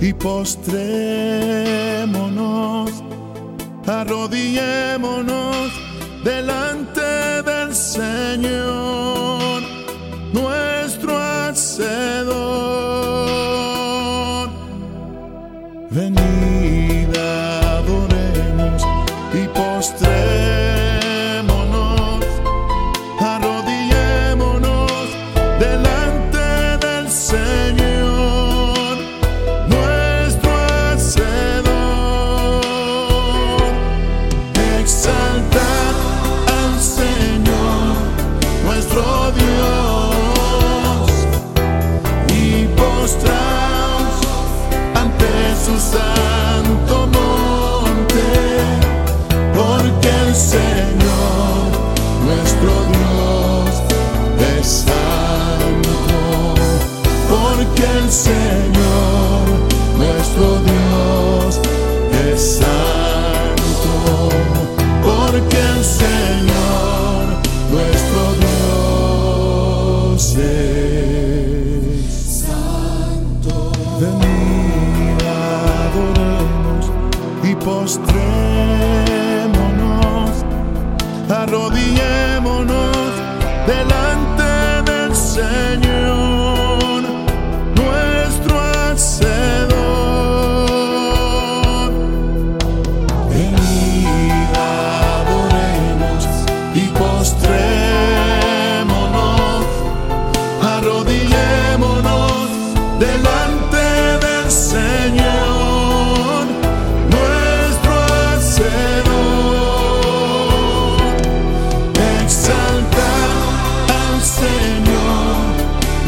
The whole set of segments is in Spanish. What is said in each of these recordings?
y postrémonos, arrodillemos postrémonos, arrodillémonos delante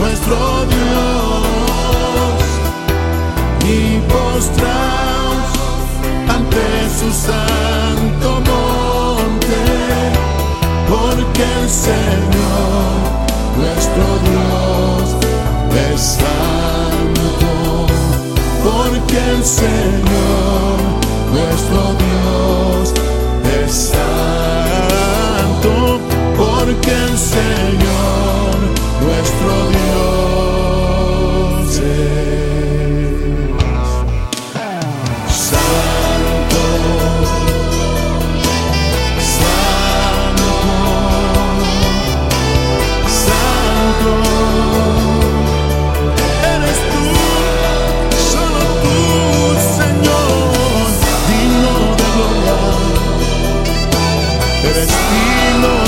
nuestro Dios. Y postraos ante su santo monte, porque el Señor, nuestro Dios, es santo, porque el Señor, nuestro Dios, es santo, porque el Señor, nuestro Dios destino.